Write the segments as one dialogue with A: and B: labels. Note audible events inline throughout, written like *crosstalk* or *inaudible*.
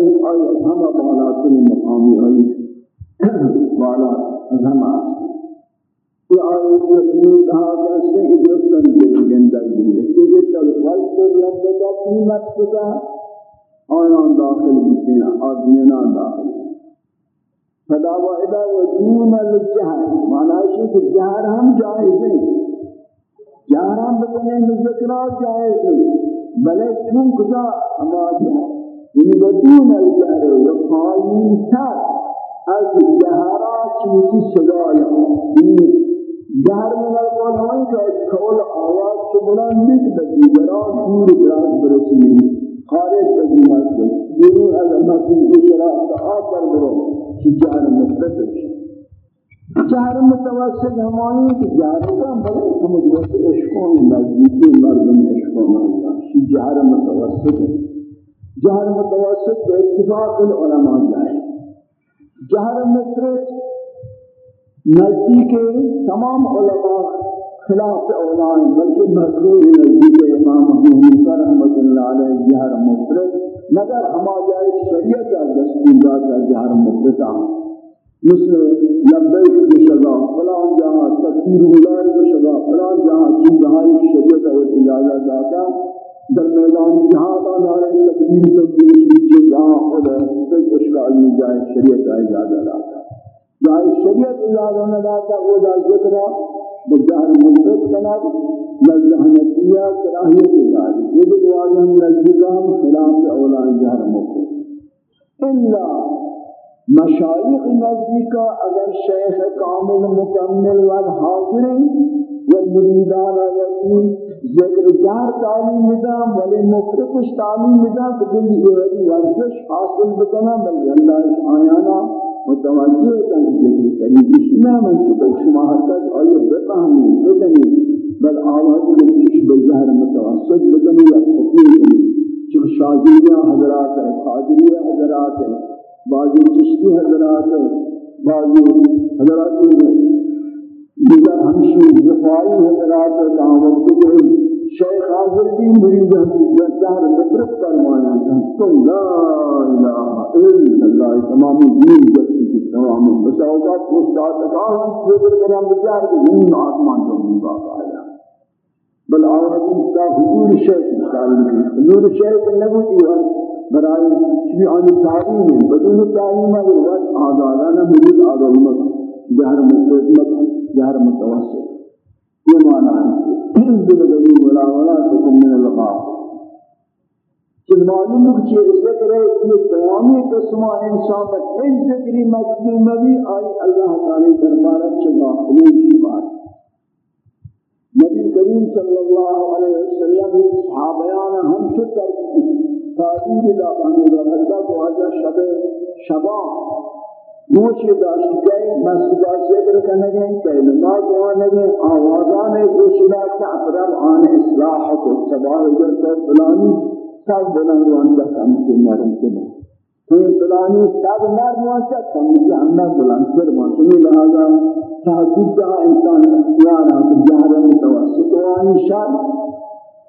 A: آئی از ہمہ بالاتری مقامی آئی والا از ہمہ یہ آئی یہ کہا کہ ادرسن کے گندر بھی ہے کہ تلوال کو رب کا قیمت کا آیان داخل بکینا آدمینا داخل فدا و ادا و دون الجہر معنی ہے کہ جہر ہم جائز ہیں جہر ہم بکنے ذکرات جائز ہیں بلے چون کجا ہمارا یعنی بدون یبدون الجهر پایین تر از جهرا چیزی صدای جهر ملکان هایی که از کول آواز چه بلندی که دیگران دور دراز برسید خارج از مسجد جنور از مسجد اشرا سعاد در برو که جهر مستقل جهر متوسط ہمانی کہ جہر کا بڑے متوسط عشقوں نزدیکی مردم عشقوں مردم جہر متوسط ہے جہر متوسط بے اتفاق العلماء جائے۔ جہر مفرد نزدیک تمام علماء خلاف اولان بلکہ مقرور نزدیک امام ابو حنیفہ رحمۃ اللہ علیہ جہر مفرد، مگر ہما جائے شریعت کا دستور کا جہر مفرد مثل لبیک بشگا فلان جہاں تکبیر غلار بشگا فلان جہاں چیز جہاں ایک شریعت اور اجازت داتا۔ در میدان جہاد جہاں نارے تکبیر تکبیر جہاں خود ہے، تو اشکال میں جائے شریعت کا اجازت داتا جائے شریعت اجازت داتا وہ دا ذکر بجار مدد کناد لذہنتیہ کراہیت داری یہ بھی واضح نزدکام خلاف اولا جہر مدد الا مشایخ نزدیکا اگر شیخ کامل مکمل و حاضر و مریدان و ذکر جہر تعلیم مدام ولی مفرقش تعلیم مدام تو دلی ایوری ورزش حاصل بکنا بلی اللہ اس آیانا متوجہ کن ذکر طریقی شنا من چکو شما حتیٰ آئیے بفهمی بدنی بل آواز کو کچھ بجہر متوسط بدنی یا فقیر کنی چو شاگیریاں حضرات ہے قادریہ حضرات ہے بعضی چشتی حضرات ہے بعضی حضرات ہے دیگر ہمشی زفائی حضرات ہے کہاں وقت کے شیخ حاضر بھی مرید جہر مطرف فرمایا تم لا الہ الا اللہ تمام دین جسی کی تمام بساوقات مستعد کہاں ہم سوگر کرام بچار کہ زمین آسمان جو بھی باقا آیا۔ بل آوازی کا حضور شیخ مثال کی۔ حضور شیخ نبوتی ہے برای چوی آنی تعلیم ہے بدون تعلیم اگر وقت آزادانہ مرید آزاد جہر مطرف جہر متوسط۔ یہ معنی ہے پھر بلغنی ولا ولا تکم من الغاب کہ معلوم ہے کہ اس ذکر ہے یہ تمامی قسمہ انسان پر اس ذکری مجموع نبی آئی اللہ تعالی دربار چلا خلیل کی بات نبی کریم صلی اللہ علیہ وسلم صحابیان ہم سے ترکی تعلیم دا ہمیں رہتا تو آجا شب شبا گوشی داشت گئے مسجدہ ذکر کرنے گئے کلمات آنے گئے آوازان گوشی داشت اقرب آن اصلاح کو سباہ جرد فلانی سب بلند وانتا کم کے نرم کے بعد تو فلانی سب نرم وانتا کم کے اندر بلند کر وانتا لہذا تحقیق جہاں انسان اختیار ہے کہ جہر متوسط وانی شر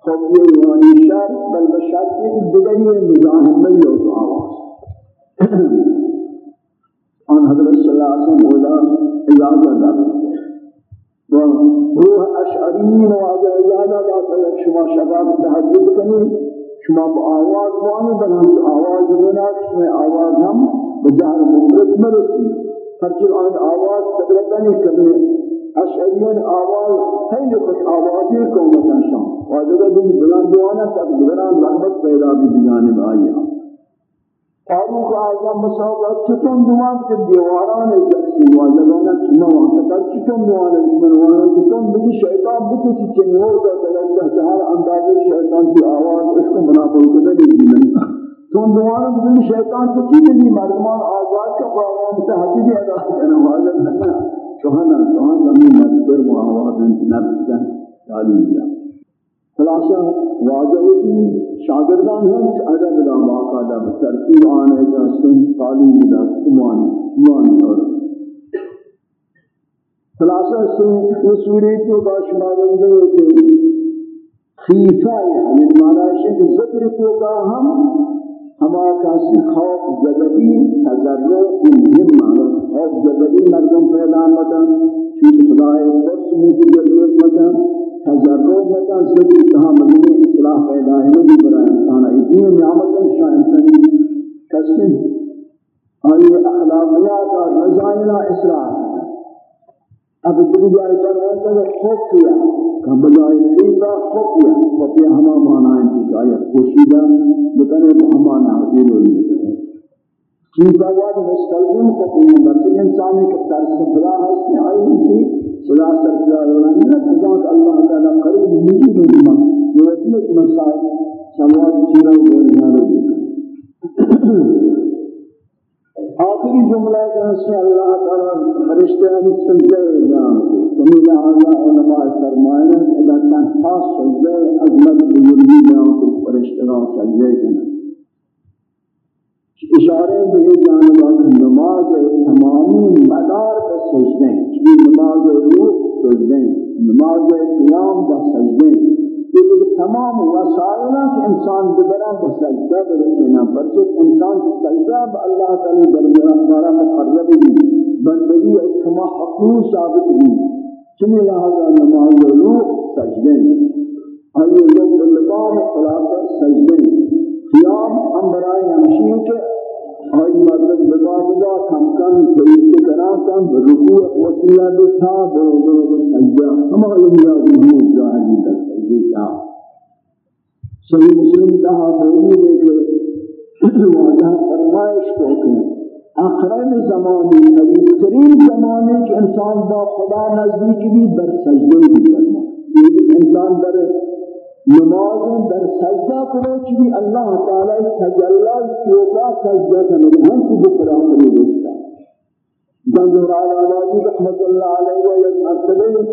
A: خوبی وانی شر بل بشرطی دیگری مزاحم میں لوگ آواز. *clears throat* ان حضرت صلی اللہ علیہ وسلم اولا اجازت داتا و روح اشعرین و اجازت داتا شما شباب تحجد کنی شما با آواز بانی بل ہم آواز بنا شما آواز ہم بجہر مدرس مرسی. ہرچی آن آواز تقربانی کبھی اشعریان آواز خیلی خوش آوازی مطلب شام و اگر دن بلان دوانا تک بلان رحمت پیدا بھی بجانب آئی تاریخ آزم مساوات چطن دوان که دیواران تقسیم و لگانا چما واسطا چطن دوان اشمن وأنا چطن بجی شیطان بکو چی چنور دا دلتا چهار اندازه شیطان کی آواز عشق منافر کدن دیمن چون دوان بجی شیطان تو چی بجی مردمان آزاد کا پاوان تا حدیدی ادا کرنا والا ننا چوہنا چوہنا می مدر و آواز انتنا بکن تعلیم جاتا خلاصہ، واضح ہوتی شاگردان ہیں کہ ادب دا باقاعدہ ترتیب آنے کا سن تعلیم دا سمانی سمانی اور خلاصہ سے یہ سوری کو کا شمار دے کہ خیفہ یعنی معنی ہے کہ ذکر کو کا ہم، ہما کسی خوف جدبی تذرع مهم مگر خوف جدبی مردم پیدا مکن، چونکہ خدای فرس موتی جدیت مکن۔ تذرع مکن سبی کہا مدنی اصلاح پیدا ہے، نبی برای انسان اتنی نعمت شاہ انسانی کسی آئی اخلاقیات اور رضائلہ اصلاح۔ اب دل جائے کر رہا ہے خوف کیا۔ کہ بجائے خیبہ خوف کیا۔ وفی ہما مانا ہے کہ آیت خوشیدہ بکنے تو ہما نحضیر ہوئی خیبہ واد مستلزم خوفی برسی انسانی کے ترس بلا حسن آئی ہوتی صدا سرسلہ رہا ہے کہ اللہ تعالیٰ قریب مجید ہوئی یہ وقت مسائل سواد چیرہ ہوئی ہے آخری جملہ کا جیسے اللہ تعالی فرشتے ہم سجدے بیان تمہیں لہذا علماء فرمائے کہ اگر تنہا سجدے عظمت بزرگی بیان کو فرشتے ہم سجدے کرنا اشارے بے جانب نماز تمامی مدار کا سجدے یعنی نماز روح سجدے، نماز قیام کا سجدے۔ یعنی یہ تمام وسائل کہ انسان ببرا بسجدہ برسینا پرچک انسان سجدہ اللہ تعالی درمیان مارا مقرب بھی بندگی اور کما حقوق ثابت بھی چنی لہذا نماز روح سجدے۔ آئیے لوگ بلبار خلاصہ سجدے۔ قیام ہم برائے ہمشیر کے آئی مدد بگا بگا کم کن سجدے کرا کن رکوع وسیلہ بتا برو برو سجدہ. ہم علمیہ بھی جاہلی تک دیتا صحیح مسلم کہا موجود ہے کہ وعدہ فرمائش کو کہ اقرب زمانی قریب ترین زمانے کے انسان با خدا نزدیک بھی در سجدے بھی کرنا یہ انسان در نماز در سجدہ کرو چی اللہ تعالی تجلی کیوکا سجدہ کرنے ہم کی بکرہ کرنے دوستا جنظر آلہ رحمت اللہ علیہ وآلہ مرتبہ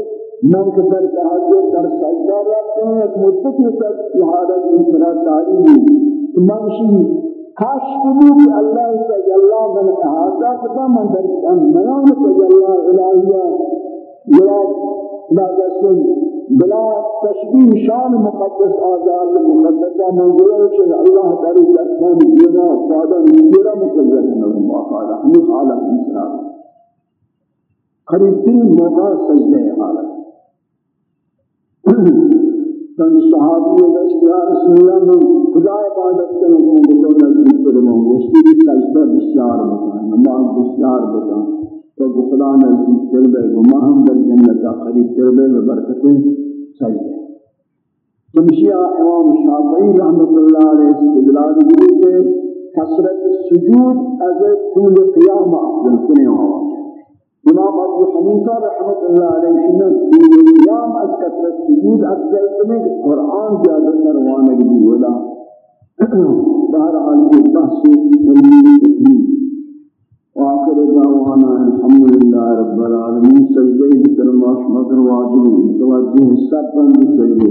A: من کے در تحجر در سجدہ رکھتے ہیں، ایک مدتی تک شہادت انسرا تعلیم منشی کاش کنو کہ اللہ تجلہ من احاطہ کتا من در میان تجلہ الہیہ یا لا جسم بلا تشبیح شان مقدس آزاد مقدسہ منظور ہے کہ اللہ تعالی دستان دینا فادر میرا مقدس نظم آقا ہمیں حالت انسرا قریب ترین موقع سجدہ حالت تن صحابی دس یا رسول اللہ میں خدا عبادت کرنے کو بطور نزدیک کرنا وشتی بھی سجدہ بسیار بتا نماز بسیار بتا تو خدا نزدیک کر دے گما ہم در جنت قریب کر دے برکتیں سجدہ تمشیہ امام شافعی رحمۃ اللہ علیہ استدلال دیتے کثرت سجود از طول قیام افضل کنے ہوا امام ابو حنیفہ رحمت اللہ علیہ سنت قیام از کثرت سجود افضل کرنے قرآن زیادہ روانگی بھی ہولا بہرحال یہ بحث علمی تکمیل وآخر دعوانا الحمد لله رب العالمين سجده ترماش مدر واجبه توجه سبا بسجده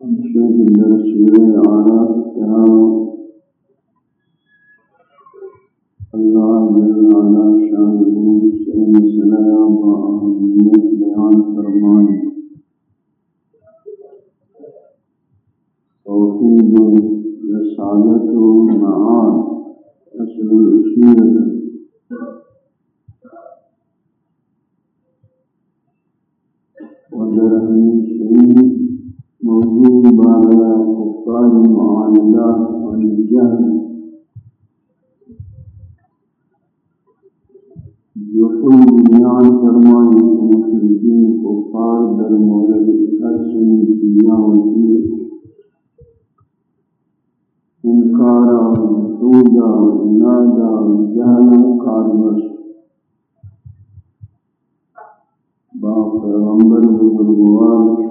A: Thank mm -hmm. you. موجود بالا قطار معاملات والجهل يقول بنعم فرمان المشركين قطار در مولد الحسن في ناوتي انكارا وجودا ونادا وجهلا قادمش باب پیغمبر بزرگوار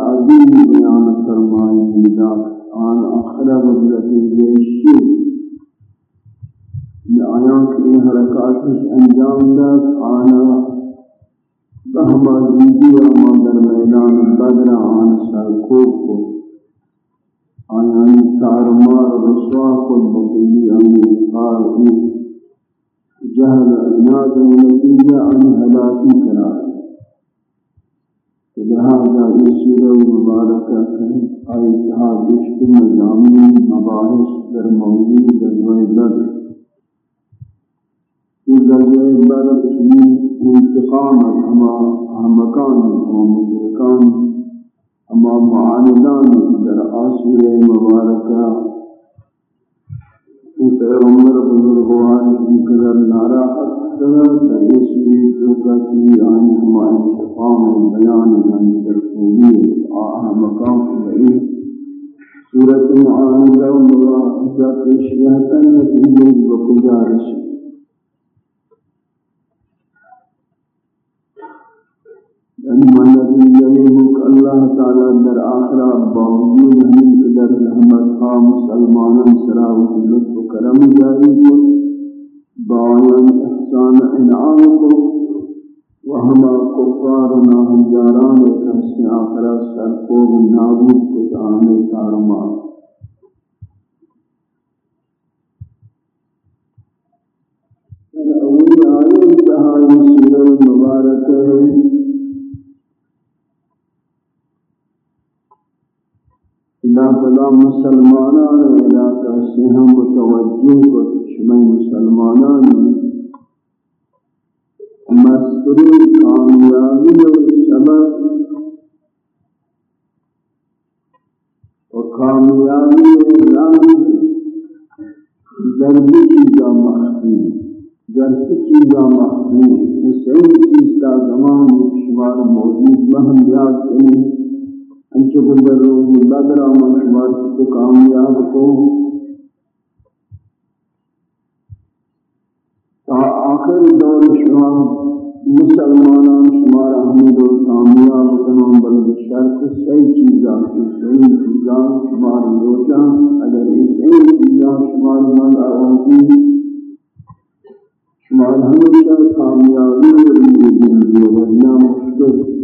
A: تعظیم بیان فرمائی ذات آن اقرب الذی لیشی لآیان کی حرکات اس انجام داد آنا بہمہ زیدی و در میدان بدر، آن سرکوب کو۔ آیان تارمار رسوا کو بقیلی انگوکار کی جہل اعناد و نتیجہ ان ہلاکی کرائی لہذا یہ مبارکہ کہیں آئی جہاد عشق مضامین مباحث در موضوع غزوہ بدر۔ یہ غزوہ بدر اس میں انتقام ہما احمقان و مشرکان، ہما معاندان در آسورہ مبارکہ۔ پیغمبر بزرگوان کی قدر نارا اکثر تیس بھی جو آئین ہما انتقام بیان من ترکونی آہا مقام بئی سورة معاہدہ ملاحظہ تشیحتن نتیجے بکجارش مانا زندگی ملک اللہ تعالی در آخرہ باوجود ہمیں قدر رحمت خواہ مسلمانوں سراوت لطف و کرم جاری کو احسان انعام کو وہما کفارنا جاران ایک سے آخرہ سرکوب نابود کو تعامی کارمات اول آیت تہائی سورہ مبارک اللہ مسلمانان علاقہ سے ہم متوجہ کو شمع مسلمانان. مستری کامیابی اور سبب. و کامیابی اور راز درد چیزا مخفی؟ درد چیزا مخفی؟ اس ایک چیز کا زمان شمار موجود مہم یاد کریں انچو بدر روز بدر آمان شبات کو کامیاب کو۔ تا آخر دور شما مسلمانان شما را ہم کامیاب کنم بلد شرط صحیح چیزاں صحیح چیزاں شما را اگر اس صحیح چیزاں شما را من آراتی شما ہمیشہ کامیابی رو دیدن دیو ورنہ مشکل۔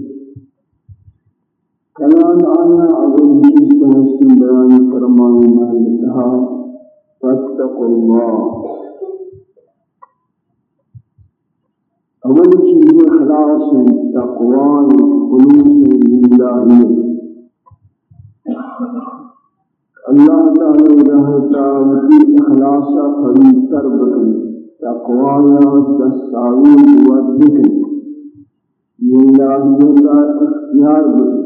A: کلام آیا عظم جیسا حسن بیان فرمائے میں لکھا فتق اللہ اول چیز اخلاص تقوان خلوص اللہی اللہ تعالی رہا تعالی اخلاص خلوص تر بکن تقوان تساوی و ذکن یہ اللہ تعالی اختیار بکن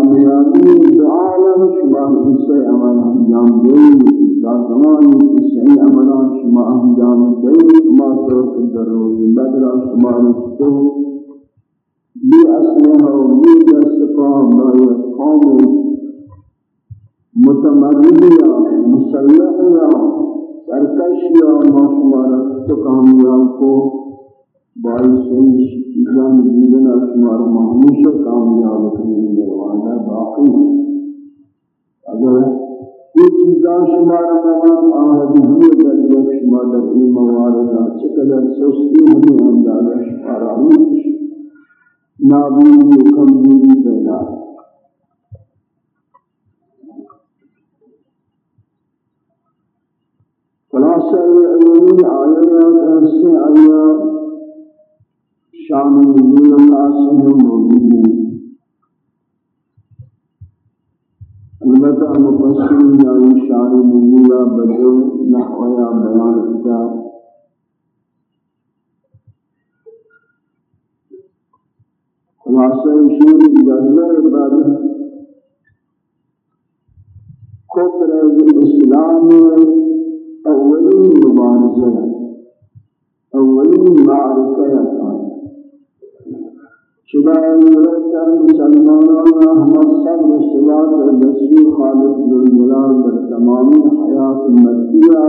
A: روچی کامیابی بعالم شما اسے عمل انجام دیں کا زمان کی صحیح عملان شما انجام دیں ما طرف دروی بدر شما رچتو بی اسلحہ و بی دستقاہ بائی قوم متمردیا مسلحیا سرکشیا ما شما رچتو کامیاب کو بائی صحیح چیزان دیدنا شما ہمیشہ کامیاب کریں میرے باقی اگر یہ چیزاں شمار ممان آہدی ہوئے در یک شما در این مواردہ چقدر سستی ہمیں اندازہ شمار آہوش نابودی و کمزوری پیدا خلاصہ یہ اولین علومی آیات ایسے آیات شامل نزول اللہ سے موجود ہیں البتہ مفسرین یا شان ملیہ بدل نحو یا بیان کتاب خلاصہ شیر غزلہ عبادت کفر الاسلام اولین مبارزہ اولین معرکہ شما ایورتا مسلمانان را همه صبر و صلات رسول خالق ذوالجلال در تمام حیات مکیہ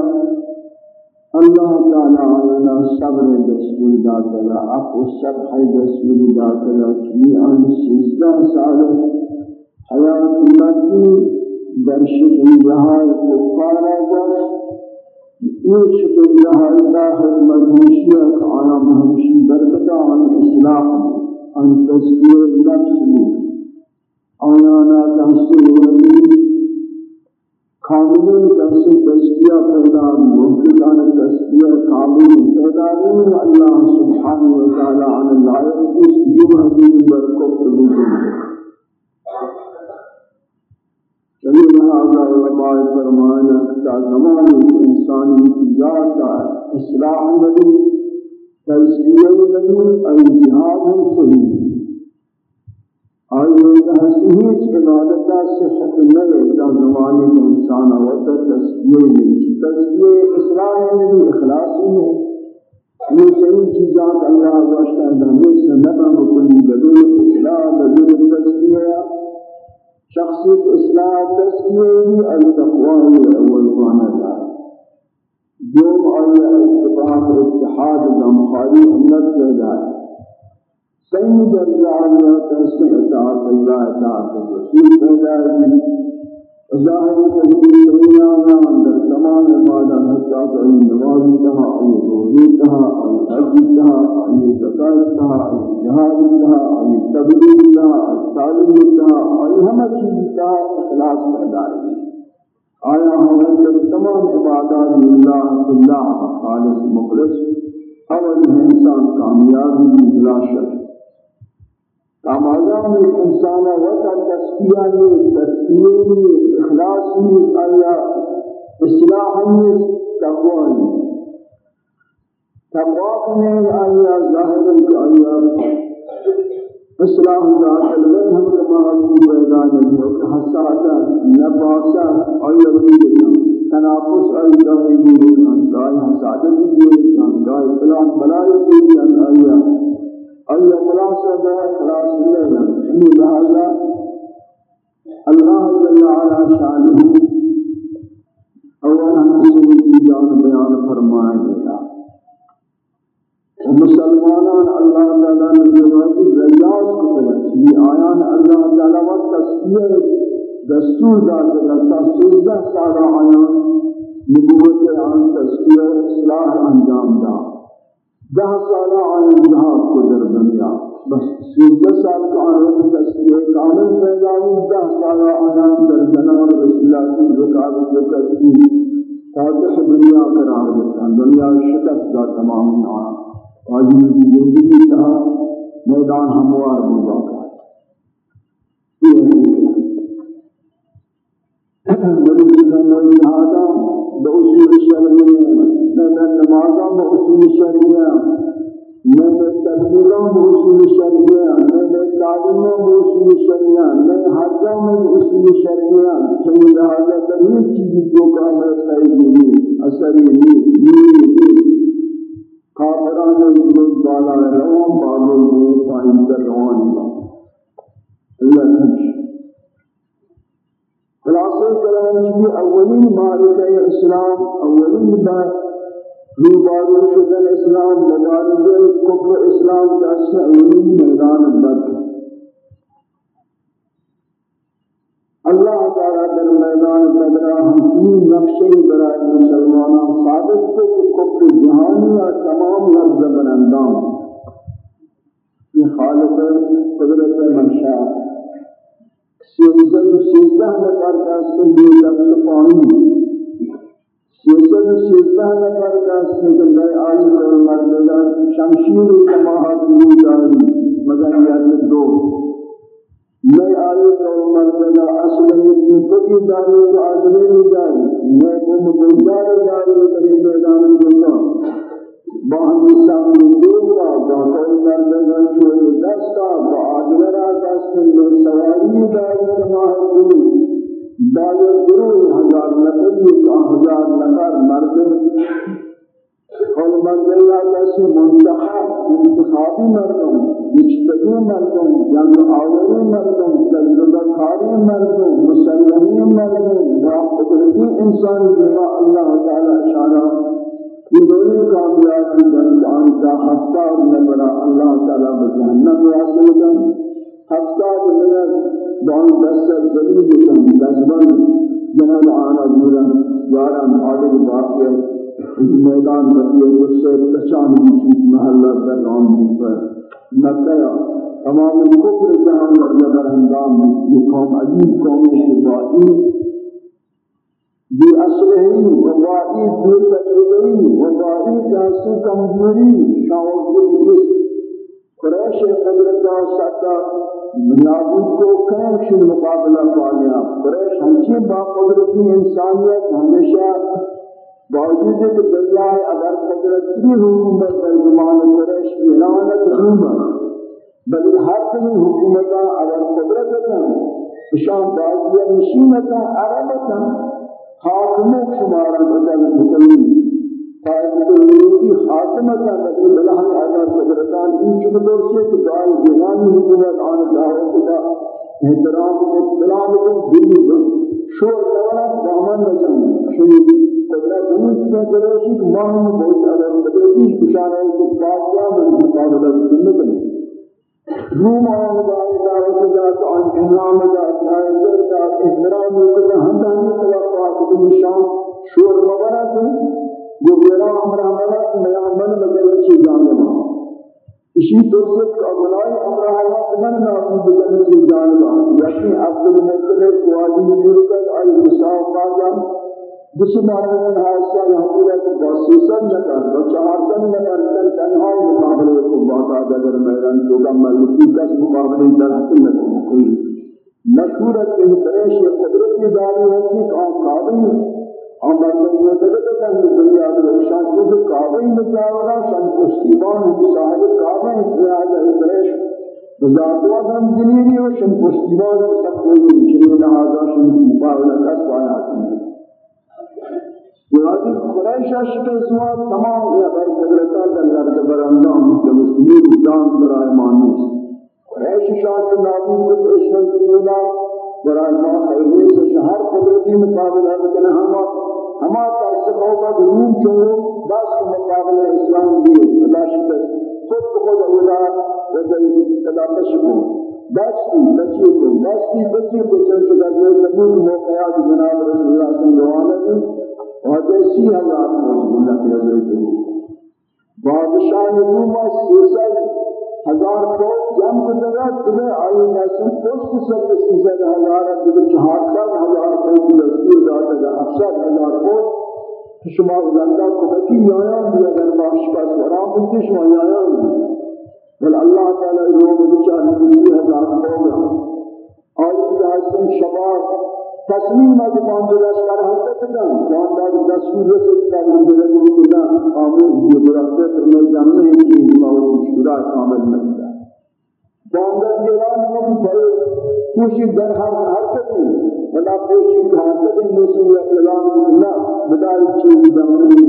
A: اللہ تعالی علینا صبر رسول داتا اپ و صبح رسول داتا کی ان سیزدہ سال حیات مکی در شکل جہاں کفار آجاز یہ شکل جہاں داخل مدوشیت ان تذکیر نفس میں آنانا تحصیل ولی؟ کامل تحصیل تذکیہ پیدا ممکن تذکیہ کامل پیدا نہیں اللہ سبحانہ وتعالی عن اللہ اس یوم حدود برکت بجن چلی لہذا علماء فرمانا کہ زمان انسانی کی ذات اصلاح نبی تزکیہ نہیں ای جہاد ہم صحیح آئی ہیچ عبادتہ صحت نہیں تا زمانے کے انسان آوتا تزکیہ نہیں تزکیہ اسلام نہیں اخلاص نہیں یہ صحیح چیزات اللہ واشتہ دہنے سے نبا بکلی بدون اسلام بدون تزکیہ شخصی اصلاح تزکیہ نہیں التقوی اول وأنا دوم آیا اتفاق و اتحاد دمخاری امت پیدا ہے صحیح درجہ آیا تحسن اطاعت اللہ، اطاعت رسول پیدا ہے ظاہر سبیل سبیل آنا اندر تمام عبادت، حتی کہ نواز تہا آئی روزی تہا آئی حج تہا آئی زکاة تہا آئی جہاد تہا آئی تبلیغ تہا آئی تعلیم تہا آئی ہمیں چیز تہا اخلاص پیدا ہے آیا ہمیں تمام عبادات اللہ اللہ خالص مخلص اول انسان کامیابی بلا شک کامازان میں انسان وقت تسکیہ میں تسکیہ میں اخلاص میں آیا اصلاح میں تقوی میں. تقوی میں آیا ظاہر آیا اصلاح ذات البین ہم کما کی پیدا نہیں ہو کہ حساسا نفاسا اور یقین تنافس اور دائی نہیں دائی حسادت بھی نہیں دائی فلان بلائی بھی نہیں آیا اور خلاص دا خلاص اللہ ان لہذا اللہ جل وعلا شانہ اولا ہم سنتی جان بیان فرمائے۔ گا مسلمانان اللہ تعالی نے جو ریاض کو یہ آیان اللہ تعالی و تسکیہ دستور داتا تا سوزدہ سالہ آیان نبوت آن تسکیہ اصلاح انجام دا۔ دہ سالہ آیان جہاد کو در دنیا بس سوزدہ سال کا آیان تسکیہ کامل پیدا ہوئی دہ سالہ آیان در جناب رسول اللہ صلی اللہ علیہ وسلم فاتح دنیا قرار دیتا، دنیا شکست دا تمام آن واجب کی زندگی تھا میدان ہموار بھی باقا نبی صلی اللہ علیہ وسلم بأصول شرعية نمازا بأصول شرعية میں نے میں اصول شریعہ میں نے تعلیموں میں اصول شریعہ میں حجوں میں اصول شریعہ چنین لہذا تمہیں چیز جو کام ہے صحیح نہیں اثری نہیں نہیں۔ کافران جو بالا روان بابل کو پائن در روان اللہ تنش خلاصہ کلام کی اولین معرکہ اسلام، اولین بار روبارو شدن اسلام مبارد کفر اسلام کا اولین میدان بدر. اللہ تعالیٰ در میدان بدر ہم تین نقشے برائے مسلمانوں ثابت کو کہ کفر جہانی اور تمام لفظ برندام یہ خالق قدرت منشا سیزد سیزدہ نفر کا سبی لفظ پانی سیصد سیزدہ نفر کا سکندر آئی اور مردگا شمشیر کماہت نو جاری مگر یعنی دو میں آئی اور مردگا اصل ہے کہ داری و آدمی نہیں جاری میں کو مدنگار جاری کری میدان جلنا باہم سامن دولا باہم مردگا چوئے دستا با آدمی را دست سواری داری کماہت نو باید گروه هزار نفر یک هزار نفر مرد۔ اور مرد یا کسی منتخب، انتخابی مردم اجتبی مردم جنگ آوری مردم تجربه کاری مردم مسلمی مردم با قدرتی انسان جنہ اللہ تعالی اشارہ یہ دونوں کامیابی جنگ آنکا ہفتہ نبرا اللہ تعالی بجہنم واصل کن ہفتہ نبرا دان دست دلیل بکن دزبان جناب آنا جورا یاران آدھر باقی میدان بقیه غصه تشان بیچوت محلہ پر در آن پر۔ نکیا تمام کفر جہاں جہان ورزہ اندام یہ قوم عجیب قومی شفائی بی اصلہی وبائی بی تجربی وبائی جاسی کمزوری شاور کی قریش قدرت ساتھ نابود کو کیش مقابلہ پایا قریش ہمچی با قدرتی انسانیت ہمیشہ باوجود کہ دنیا اگر قدرت قدرتی حکومت در زمان قریش اعلانت حکومت بل ہر کوئی حکومت اگر قدرت ہے شان بازی نشینت عربت حاکموں شمار بدل مکمل فائدتی خاتمت نبی بلہم اعلیٰ قدرتان این چکتر سے کہ دعائی ایمانی حکومت آن دعوت کا احترام کو اطلاع کو دلی دل شور لگنا دامن نجم شنی قدرت ہمیس میں کروشی کہ ماہم بہت اگر قدرتی اشارہ ہے کہ فاتحہ میں مقابلہ سنت میں روم آن دعائی دعوت ذات آن انعام ذات دعائی ذات احترام کو ہم دانی توقعات کو نشان شور مبارا سے جو میرا امر ہمارا میں عمل مگر چیزان لگا اسی دوست کا بنائی امر ہمارا من نافذ بجن چیزان لگا یعنی عبد المطلب قوالی مرکز آئی مساو قاضم دشمن من حادثہ حقیقت باسیسن نکر و چہارسن نکر کن تنہا مقابلے کو باقاعدہ اگر میران تو گمل کس مقابلے در حق نکر مشہورت کے پریش قدرتی داری ہوتی کہ آن قابل اما یہ دلت ہے دنیا میں شان خود کعبہ مجاورا شان پشتیبان صاحب کعبہ زیادہ ہے ذات و ہم دلیری و شان پشتیبان سب کو جن لہذا شان مقابلہ کا سوال یادی قریش اشتے سوا تمام یہ بر قدرتا اللہ کے برندام مسلمین جان برائے مانی قریش شان نابود کو اشن دنیا قرآن ما خیلی سے شہر قدرتی مقابلہ لیکن ہما ہما تأثر ہوگا دروم چونو بس مقابلہ اسلام دیئے اللہ شکست خود بخود اولا وزید اللہ مشکو دستی بچی کو دستی بچی کو چل چکا جو تبوک موقعات جناب رسول اللہ صلی اللہ علیہ وسلم اور دیسی اللہ کو اللہ کے حضرت بادشاہ روما سیسر ہزار فوج جم کو جگہ تمہیں آئی نیسن پوشت سب سیزد ہزار دیگر چہار سات ہزار فوج دستور داتا گا افساد ہزار فوج شما اللہ کو بکی یایان بھی اگر باش کا سورا بکی شما یایان بل اللہ تعالی لوگ بچار نبی ہزار ہوگا آئی کہ حسن شباب تصمیم از مانجلش کر حضرت جان جان داد دستور رسول کا بندر کو دا آمین یہ برکت فرمائے جاننے ہیں کہ اللہ شورا کامل نکتا باندر جلال میں پڑے کوشی در ہر حرکت میں ولا کوشی حرکت میں مسئلہ اعلان کرنا بدار چیز دمرنی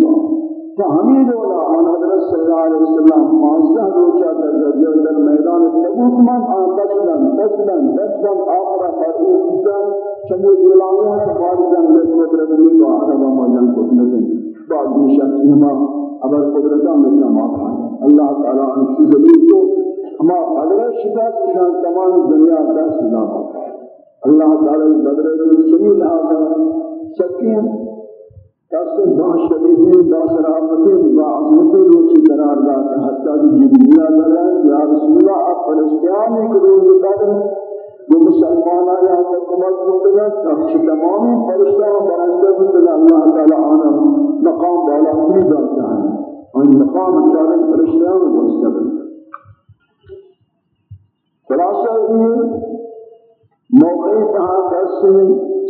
A: با فہمید اولا آن حضرت صلی اللہ علیہ وسلم مانزہ روچہ در رضی در میدان تبوک من آن بچدن بچدن بچدن آخرہ فرعو کتن چمو جلالوں نے خارجان لکھ قدرت میں تو عربہ مجن کتنگیں بعد نشک ہما اگر قدرتہ مثل ما اللہ تعالیٰ ان کی ذلیل کو ہما بدر شکست شان تمام دنیا درس نہ اللہ تعالی بدر سمی لہذا سکین کسر با شدیدین با شرافتین با عظمتین روچی قرار داتا حتی کہ جبریل اللہ یا رسول اللہ آپ فرشتیان ایک روز بدر وہ مسلمان آیا حکومت مطلع تخش تمام فرشتہ و برنده مطلع اللہ تعالی آنا مقام بالا تری داتا ہے اور مقام چارن فرشتیان مستقل. خلاصہ یہ موقع کہاں کیسے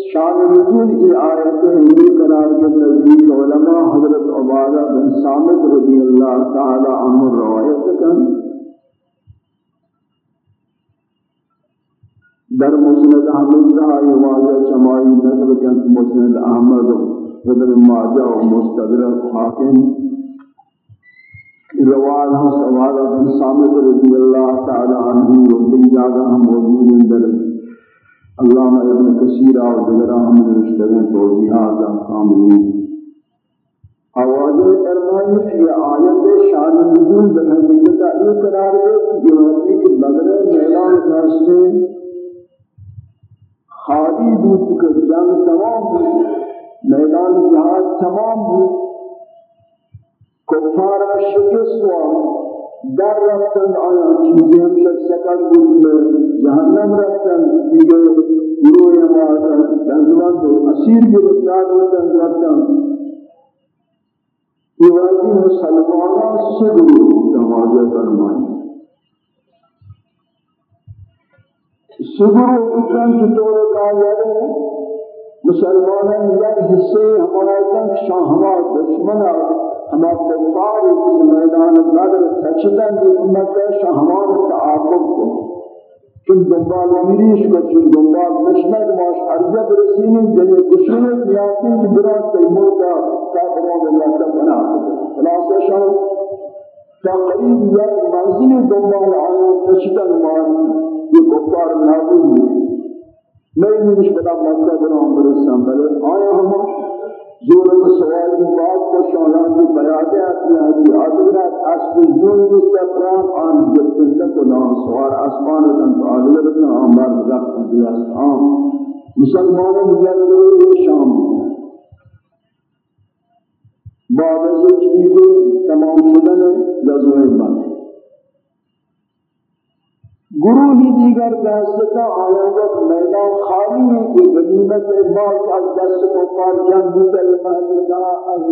A: شان نزول کی آیت ہندی قرار کے نزدیک علماء حضرت عبادہ بن سامد رضی اللہ تعالی عنہ روایت کن در مسند احمد کا یہ واضح شمائی نظر کن مسند احمد ابن ماجہ و مستدرک حاکم۔ رواد ہم سوال بن سامد رضی اللہ تعالی عنہ رضی جاگہ ہم موجود اندر علامہ ابن کثیر اور دیگر ہم نے رشتہ توضیحات احکام کاملین آواز فرمائی یہ آیت شان نزول بحقیقت کا یہ قرار ہے کہ وقتی کہ بدر میدان راستے خالی بود کہ جنگ تمام بود میدان جہاد تمام بود کفارا شکست و در رفتن آیا چیزی هم شد سکر بود جهنم رفتن دیگه گروه ما دنزوان تو اسیر گرفتار بودن رفتن یہ واقعی مسلمانان سے گروہ دماغے فرمائی سگرو اتن چطور کا یعنی مسلمانان یک حصے ہمارا شاہما دشمن ہما کفار اس میدان بدر تچدن دی امت شہوان تعاقب کو چون دنبال میریش کو چون دنبال مشمد ماش ارجب رسینی جنی کشون نیاتی کی برات تیمور کا کافران اللہ کا بنا خلاصہ شاہ تقریب یک منزل دنبال آئے تچدن مان یہ کفار نابود ہوئی میں نہیں بڑا مکہ بنا برسان بلے آیا ہم زور سوال کی بات کو شاہان کی بیادے اپنی حدی آدھرات اسب جون کی سفران آن جبتن کو نام سوار اسمان کن تو آدھر رکھنا آمار رکھ دیا آم۔ مسلمانوں نے یہ شام بعد از چیزیں تمام شدن غزوہ بند گروہی دیگر دستا آیا میدان خالی ہے کہ غنیمت مال از دست کو پار جنگ در محلنا از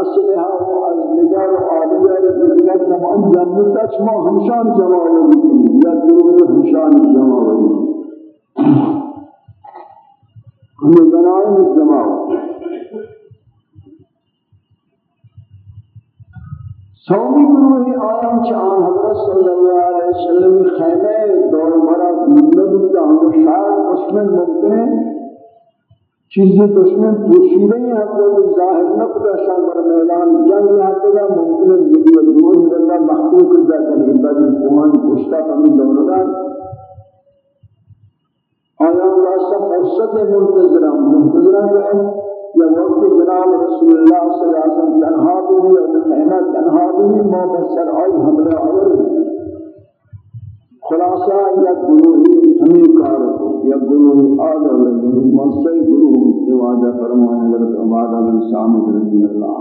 A: اسلحہ ہاں و از نگار و آلیہ دیگر تمام جنگ تچ ما ہمشان جمع ہوئی یا گروہ ہمشان جمع ہوئی ہمیں بنائیں جمع ہوئی سومی گروہ آیام چان حضرت صلی اللہ علیہ وسلم خیمہ دور مرا ملد ہم شاید مسلم ممکن ہے چیزیں دشمن پوشیدہ ہیں۔ حضرت ظاہر نہ پتا شاہ بر میدان جنگ یہاں تگا ممکن ہے دیکھئے گروہ اللہ محقوق جاتا۔ ہے۔ عباد القمان پوشتا کمی دوران آیام واسطہ فرصت منتظرہ منتظرہ ہے یا وقت جناب رسول اللہ صلی اللہ علیہ وسلم تنہا بھی اور خیمہ تنہا بھی ما بسر آئی حملہ اور خلاصہ، یا گروہی ہمیں کار یا گروہی آدھا لگے منصر گروہ دیوازہ فرمانے لگت عبادہ من سامد رضی اللہ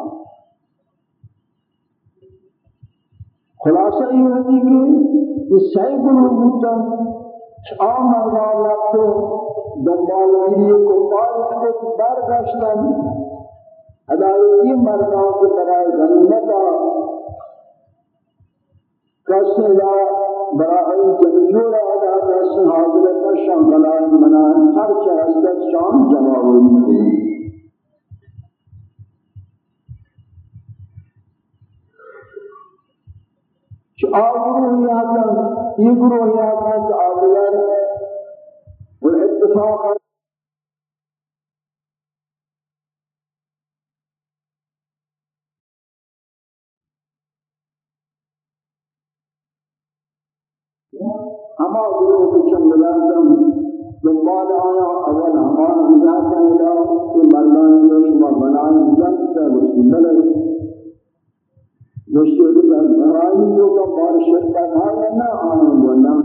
A: خلاصہ یہ ہوتی کہ یہ سی گروہ ہوتا که آمد و دنبال و دنبالگیری کفار خود برگشتن هدایتی مردان که برای غنیمت کسی را برای جنگیو را ادا کسی حاضرت شام منان هر چه هستت شام جمع ہوئی کہ آبرویاتا یہ گروہیاتا کہ آبیار وہ اتفاقا ہما گروہ که چند لازم لنبال آیا اول آن ہزاتا ہے که مردان شما بنایی جنگ برائی جو کا بار شرکت ہے، نہ آنے بنا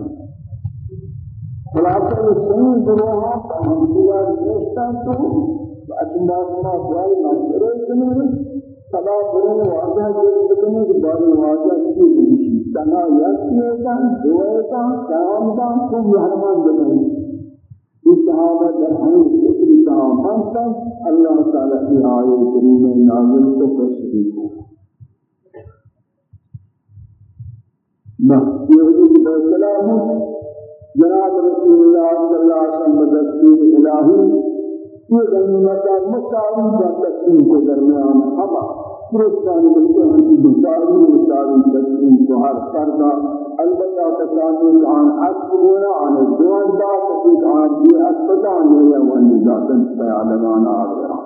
A: خلاصہ یہ سین گروہ ہاں، ہم دیا نشتا تو اچھا ما دعائی مشورے زمین سبا برن واجہ جو بکنے کہ بار واجہ کی ہوئی تنا یکی ہے دو ہے قیام کا کو مہرمان بنائے اس صحابہ در ہمیں فکری تمام اللہ تعالی کی آیت کریمہ نازل تو تشریح کو بس یہ ہے جناب رسول اللہ صلی اللہ علیہ وسلم بدستور الہی یہ غنیمت مساوی کا تقسیم کو درمیان. ہما پرستان بلکہ ہم کی مساوی مساوی تقسیم کو ہر فردا. البتہ تکانی آن عصب ہونا آن دوان دا تقید آن یہ اسپتان ہے یا وان ذاتن پیالگان آگرہ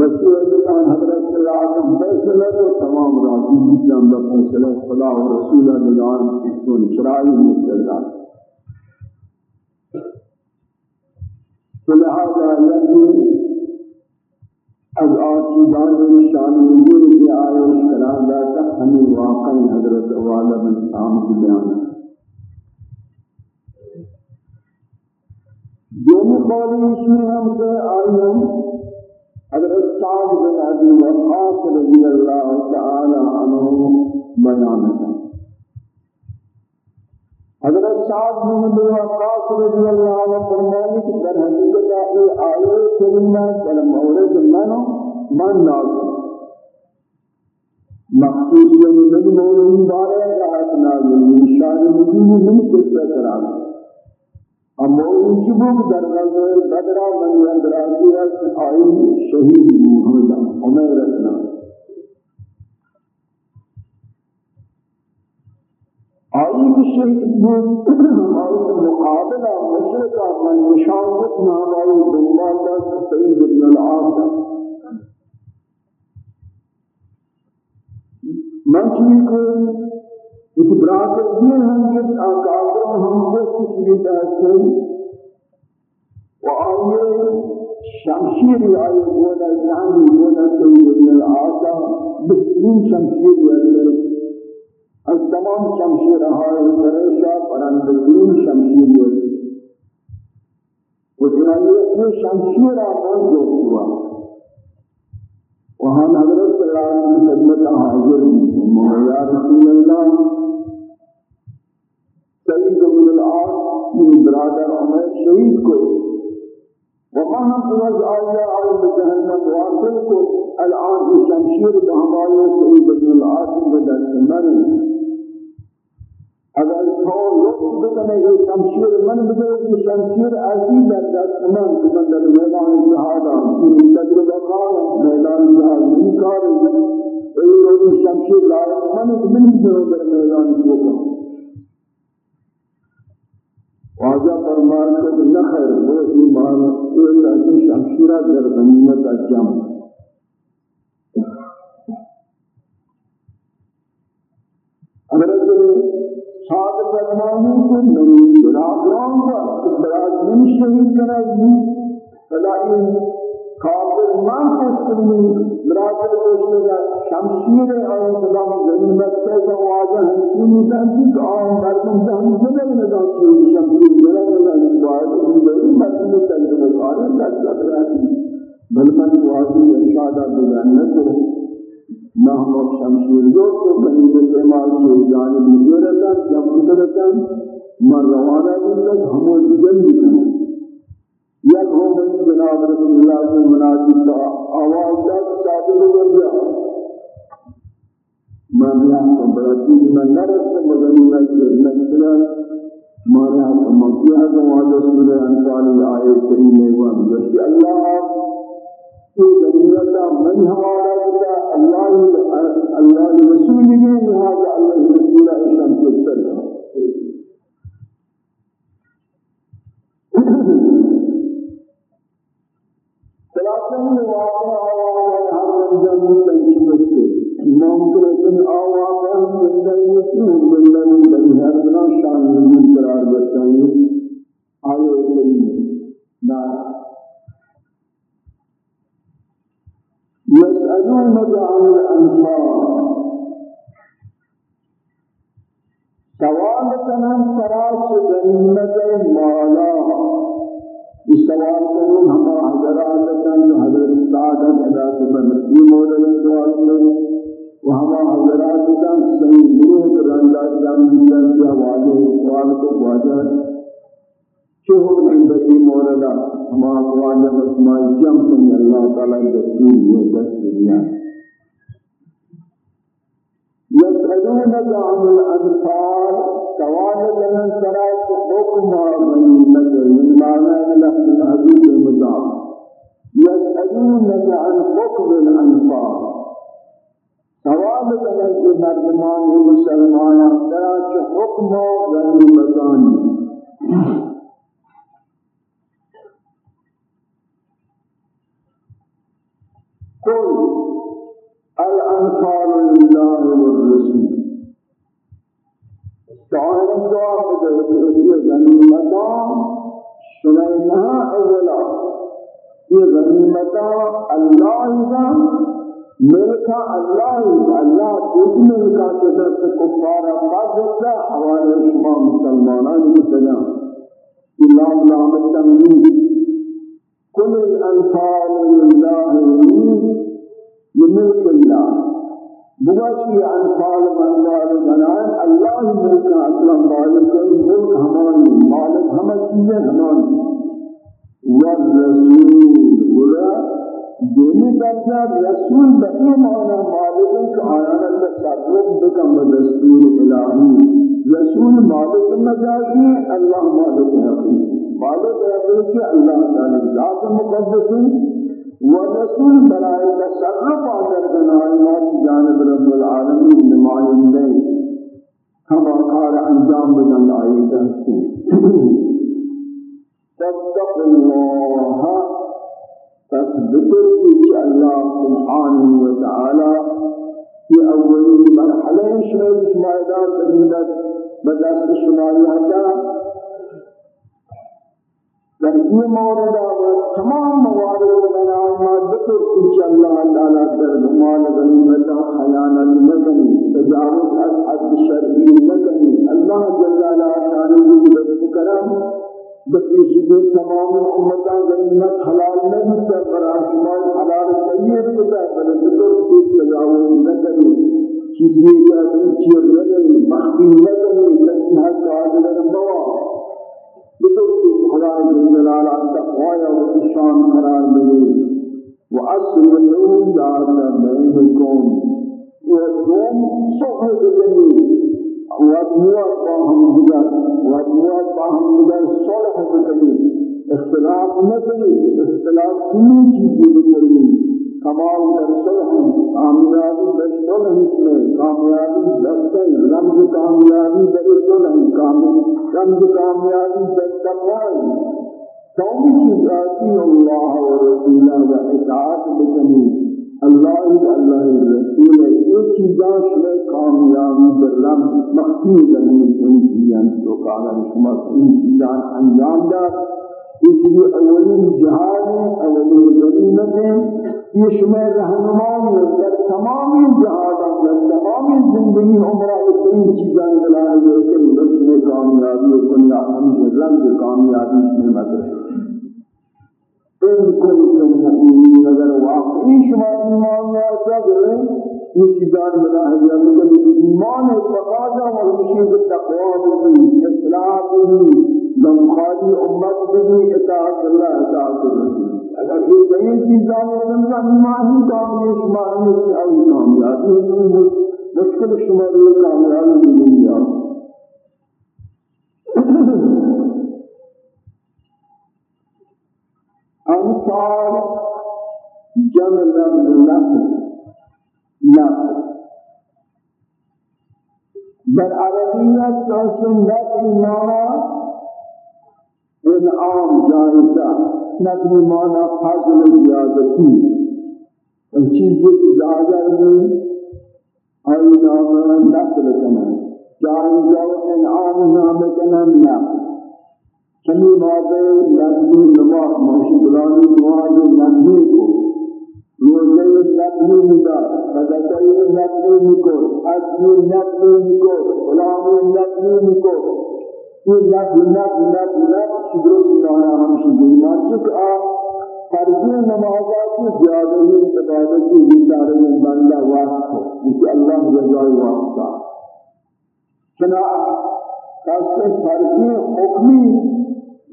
A: بس یہ حضرت صلی اللہ علیہ وسلم فیصلہ و تمام راضی جیسے ہم فیصلہ خدا و رسول اللہ اس کو نشرائی مستقلال تو لہذا یعنی از آسیبان شان نزول کی آیش قرار داتا ہمیں واقعی حضرت والا بن سام کی بیان۔ دومی قولی اسی ہم سے آئی ہم حضرت سعد بن عبی وقاص رضی اللہ تعالی عنہ بیانتا حضرت سعد بن ابی وقاص رضی اللہ عنہ فرماتے کہ در حقیقت یہ آیت کریمہ در مورد منو من نازل مخصوص یعنی من مورد بارے راحت نازل شان مجید من قصہ کرام ام مورد چبوک در غزوہ بدرہ من یندراتی ہے آئی شہید محمد عمر رسنا آئی کی شہید بود آئی مقابلہ مشرقہ من مشاوت نام آئی دنبالا سعید بن العاص۔ من چیز کو اس برادر دیئے ہم کے آقابر ہم کو کچھ بھی تحصیل و آئیے شمشیر آئیے بولا جانی بولا سعید بن العاص بہترین شمشیر آئیے از تمام شمشیر های قریشا پرندگین شمشیر ہے وہ جنانی یہ شمشیر آمان جو ہوا وہاں حضرت صلی اللہ علیہ وسلم خدمت حاضر یا رسول اللہ سعید بن العاص من برادر عمر شہید کو وما هم قوز آیا آئی جہنم واصل کو الان شمشیر بہمائے سعید بن العاص بدست مرد اگر تو لطف بکنے یہ شمشیر من بگئے کہ شمشیر ایسی در دست من کہ من در میدان جہادا من تجربہ کار میدان جہاد من کار اے روی شمشیر لائق من من جو در میدان جہادا واجہ فرمان کو نخیر وہ ایمان اے شمشیرہ در غنیمت اجام اگر صاد فرمانی کو نور برادران کو برادران شہید کرا دی فلائی کافر مان کشتنی برادر کشتنی شمشیر اور خدام غنیمت سے زواجہ ہنچونی تنسی کہ آن مردم تہم جنب نظام چیز شمشیر جنب نظام باید زندگی مسئلہ تجربہ کاری تجربہ رہتی بل من واضح ارشادہ بجانت محمد شمشیر جو تو کہیں استعمال کی جانب مجرد جب قدرتا من روانہ بھی تک ہمیں جلد کریں یک ہومنی جناب رسول اللہ کی مناسب کا آواز جات صادر ہو گیا میں بھی آپ کو بڑا چیز میں نرس سے مدنی ہے کہ نکلا مانا مکیہ کو آج سورہ انفال آئے کریم میں وہاں جشتی اللہ کی ضرورت من ہمارا بتا اللہ اللہ رسول نے لہذا اللہ رسول اشم کے سر خلاصن واقع ہم جن میں ممکن ہے آوا ہم زندگی میں بندن بن ہر بنا شان میں قرار دیتا ہوں آئے نہیں نا يسألونك عن الأنصار سوالة من تراس غنيمة مالا سوال کروں ہم حضرات کن جو حضرت سعد ادا کے بنرسی مولد سوال کروں وہ ہم حضرات کن صحیح گروہ کرندہ جان دیدن کی آوازیں سوال کو واجہ شہر من بسی مولدہ ہم واجہ مسمائی جم کنی اللہ تعالیٰ دستور یہ دست دیا ہے يسألونك عن الأنفال سواد لمن سرات حكمها من لدن معنى لحن الحديث المضاف يسألونك عن حكم الأنفال سواد لمن مردمان المسلمان سرات حكمها من لدن قل الأنفال لله والرسول. تعالى جواب دے غنیمتا سنینا اولا یہ غنیمتا اللہ کا ملکا اللہ اللہ خود ملکا کے دست کفار بعد دیتا حوالے شما مسلمانان مثلا. اللہ نام التمجید كل الأنفال لله لملك الله. بواشی انفال مندار بنائیں اللہ ملک اصلا مالک ملک ہمانی مالک ہمیں چیزیں ہمانی والرسول بلا دومی درجہ رسول بئی معنی مالک ایک آیانا تصرف بکم بدستور الہی رسول مالک مجازی اللہ مالک حقیقی مالک حقیقی اللہ تعالی ذات مقدسی. ورسول رسول برائے تصرف آدر کنائنات جانب رب العالمین نمائندے ہم آقار انجام بدن آئے کرتے تبتق اللہ تصدقر کہ اللہ سبحانہ وتعالی کی اولی مرحلہ شمائدہ قریبت بدست شمائیہ در یہ مورد آور تمام موارد بنا ما ذکر سنچ اللہ تعالی در دمال غنیمتا خیانت مدنی تجاوز از حد شرعی مدنی اللہ جل علا شانی بلد کرم بکیشی تمام امتا غنیمت حلال نہیں در برای شمال حلال طیب کتا بل ذکر کی تجاوز مدنی چیزی کا چیز مدنی مخفی مدنی لکن حد قادر بوا بطور خدای جلال تقوی و شان قرار ملے وأصلحوا ذات بينكم وقوم صحب جميل وأدوات باهم بجر وأدوات باهم بجر صلح بجميل اختلاف نکلی اختلاف سنی چیزی بکلی کمال در صلح کامیابی در صلح میں، کامیابی در رمز کامیابی در صلح رمز کامیابی در تقوی. تومی چیز آتی اللہ و رسولہ و اطاعت بکنی. اللہ اللہ رسول ایک چیزاش میں کامیابی در رمز مخفی لنی ان چیزان تو کانا شما ان چیزان انجام دار اس لیے اولین جہاد ہے، اولین غنیمت ہے. یہ شمع رہنمائی ہے در تمامی جہاد در تمامی زندگی عمرہ اتنی چیزیں بلائے گئے کہ رسم کامیابی کنیا ہمیں رنگ کامیابی اس میں مدر ان کنتم مؤمنین اگر واقعی شما ایمان یا صدر یہ چیزان بلائے گئے لیکن ایمان تقاضا اور مشید تقوی بھی اصلاح بھی دمخالی امت بھی اطاعت اللہ، اطاعت الرسول اگر یہ صحیح چیزاں زندہ ایمان کامیاب شمار سے اوی کامیابی مشکل شمار کامیابی دنیا انصار جمع لفظ نفس نفس در عربیت کسی نفس مانا انعام جائزہ نفس مانا فضل زیادتی. ان چیزیں کی زیادہ نہیں آئی نام نفس کنا جائزہ و انعام نام کنا نفس چنی باتیں لفظی نماز موشی بلانی نماز لفظی کو روزے لفظی ندا صدقہ لفظی نکو اجلی لفظی نکو غلامی لفظی نکو یہ لفظ لفظ لفظ لفظ شدرس مانا ہمشی دینا چکا فرضی نمازات زیادہ ہی عبادت کی بیچارے میں بندہ واسط ہو اللہ رضائی واسطہ چنانچہ کسی فرضی حکمی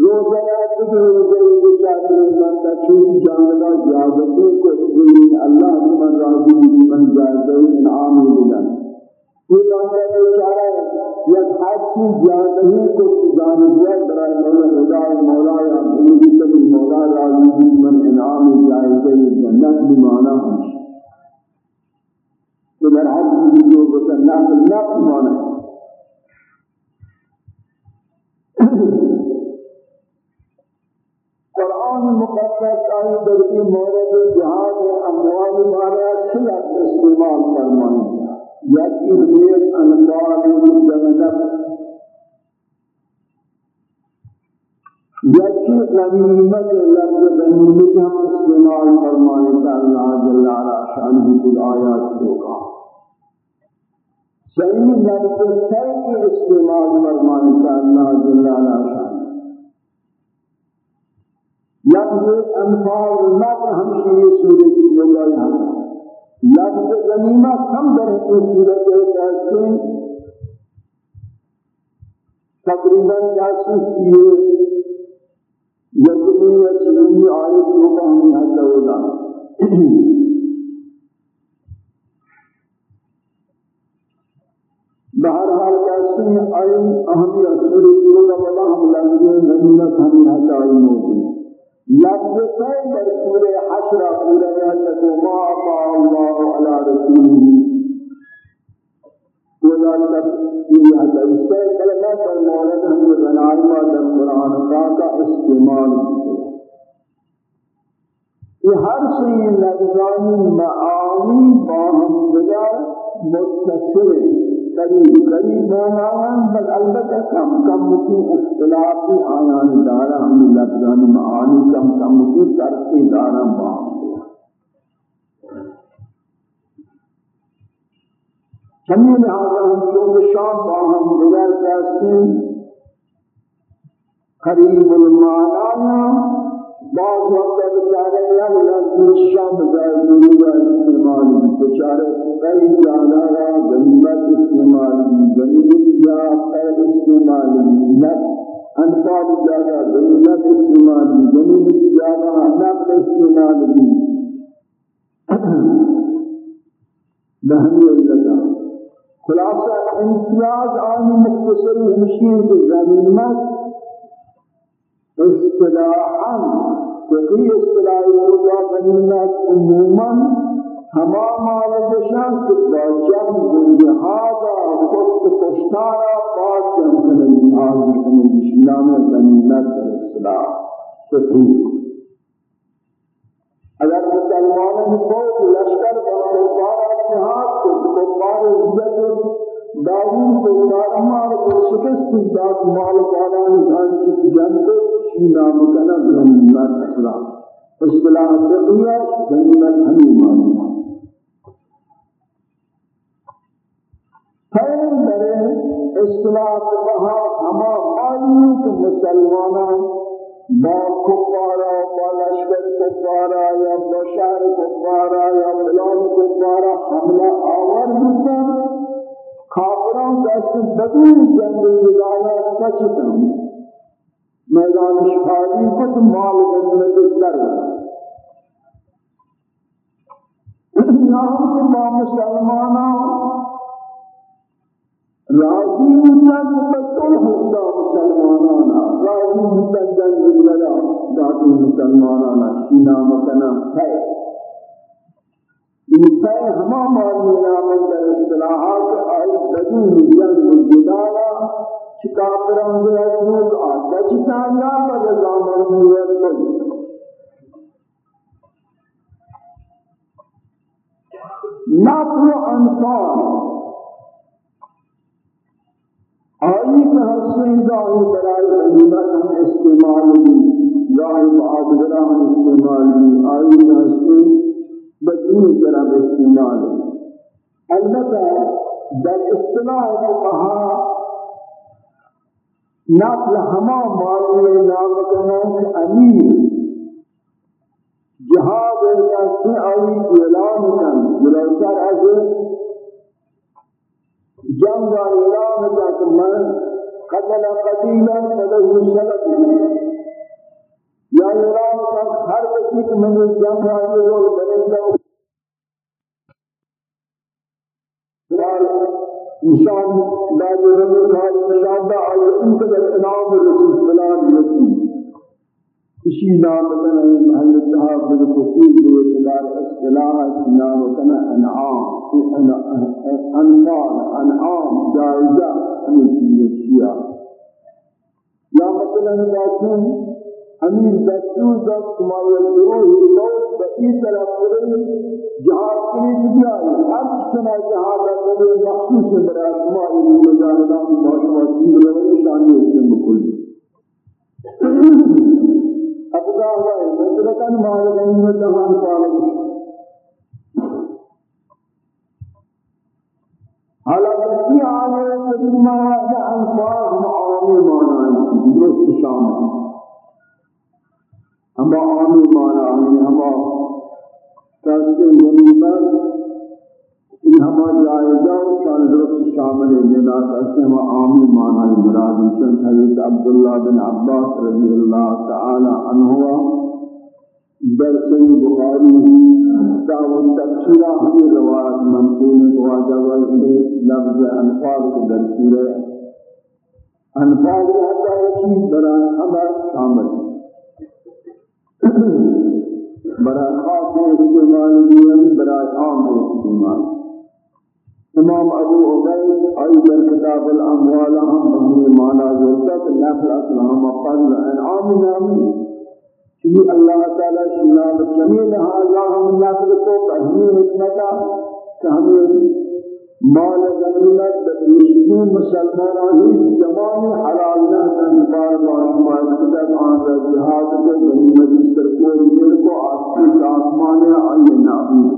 A: روزانات کے روزے کے چاہتے بندہ چون جاننا زیادتی کو دین اللہ سبحان راضی من جائے انعام ملا یہ بندہ بیچارہ یا ہر چیز زیادتی کو جان دیا برائے مولا خدا مولا یا میری تبھی مولا لازم راضی من انعام جائے جنت بمانا ہم کہ در ہر چیز جو بشر نقل نقل مانا قرآن مقدس آئی در کی مورد جہاد اموال مارا سلط استعمال فرمائیں یکی نیت انفال جنب یکی غنیمت لفظ غنیمت ہم استعمال فرمائیں تا اللہ جل علا شانہ کی آیات ہوگا صحیح لفظ صحیح استعمال فرمائیں تا اللہ جل علا شانہ لفظ انفال نفر ہمشی یہ صورت لگا یہاں لفظ غنیمت ہم در اس صورت کہتے ہیں تقریباً جاسوس کیے یقینی یا چلوی آیت لوگا ہمیں حد ہوگا۔ بہرحال کہتے ہیں آئی اہمیت صورت لوگا بلا ہم لفظ غنیمت ہمیں حد آئی موجود لفظ قول در سورة حشر پورا جاتا ما أطاع الله على رسوله. ولا تفسير هذا الشيء كلمات المولد هم بنارما در قرآن پاک استعمال یہ ہر شيء لفظانی معانی باہم دیگر متصل ہے قریب قریب مانان بل البتہ کم کم کی اختلافی آیان دارا ہم لفظان معانی کم کم کی کرتے دارا باہم چنی لہذا ہم جو شام باہم دیگر ہیں قریب المعنانا بعض وقت بچارے یا لفظ شام جائے ضرورہ استعمال بچارے کئی جانا را غنیمت استعمال غنیمت جا خیر استعمال نفس انفال جانا غنیمت استعمال غنیمت جانا نفس استعمال بہنی اللہ خلاصہ امتیاز آنی مختصری ہمشیر کے غنیمت اصطلاحا فقی اصطلاحی ہوگا غنیمت عموما ہما مال بشان کہ باجم جہادا کشت کشتارا باجم کنن جہاد کنن اسلام غنیمت اصطلاح فقی اگر مسلمانوں کو لشکر و کفار اتحاد کو کفار عزت داوود کو کارمار کو شکست داد، مال پالان جان کی جنت شی نام کنا غنیمت اسلام اصطلاح فقیہ غنیمت ہمیں مانی خیر درے اصطلاح فقہا، ہما مالی کہ مسلمانان با کفارا با لشکر کفارا یا با شہر کفارا یا فلان کفارا حملہ آور بودن کافران دست بدون جنگ جلالا سچتن میدان خالی کت مال غنیمت کر نام کے با مسلمانہ راضی ہوتن بطل ہوتا مسلمانانا راضی ہوتن جنگ لگا ذاتی مسلمانانا شینا مکنا ہے۔ یہ ہما معنی نامن در اصطلاحات آئی بدون جنگ جدالا چکافران دے اجنوک آتا چکانیا بجزا مرمیت لگی نقل انسان آئی کہ حسین گاہی برائے غنیمت ہم استعمال بھی گاہی معادلہ ہم استعمال بھی آئی کہ حسین بدون طرف استعمال البتہ در اصطلاح کو کہا نقل ہما معنی نام کہنا کہ امیر جہاد کا آئی اعلان کن بلوچر از جنگ اعلان کرتا من قتل قتیلا فله شرف یا اعلان کرتا ہر کسی کو جنگ آئے اور بنندہ انسان بعد ذلك قال انسان دا آئے انت بالانعام رسول فلان یکی اسی نام کنا محل اتحاب بالکتور دے دلار اصطلاح اسی نام کنا انعام. انفال انعام جائزہ ان چیز اچھیا یا مثلا باتوں امیر دستور دست ما یدروه لوگ به این طرف بری جهاد کنی بیایی هر چنا جهاد کنی مخصوص برای شما این مجاهدان با شما دین رو نشانی اسم بکنی ابدا ہوا ہے مدرکن مالکن و جہان پالک حالانکہ آنے سے دماغ انفاق معامل مانانی درست شامل. ہم عامی مانا ہے ہم کاستے غنیمت یہ ہمارا جائزہ شان درست شامل ہے جنا کہتے ہیں عامی معنی مراد چن حضرت عبداللہ بن عباس رضی اللہ تعالی عنہ در صحیح بخاری تاو تفسیرہ ہمیں روایت منقول واجہ وحی لفظ انفال کو در سورہ انفال رہتا ہے چیز برای خبر شامل ہے۔ برای خاص استعمال دیئن برای عام استعمال امام ابو عبید، آئی در کتاب الاموال، ہم بہنی مانا ذلتا کہ نفل اسلام قبل انعام نامی چلی اللہ تعالی شناب جمیل حاضر ہم نفل کو بہنی حکمتا کہ ہمیں مال غنیمت بپیشگی مسلمانانی زمان حلال نہ انفار واشمال کتاب آن را جہاد کو غنیمت سرکور مل کو آسمان آسمان آئی نابود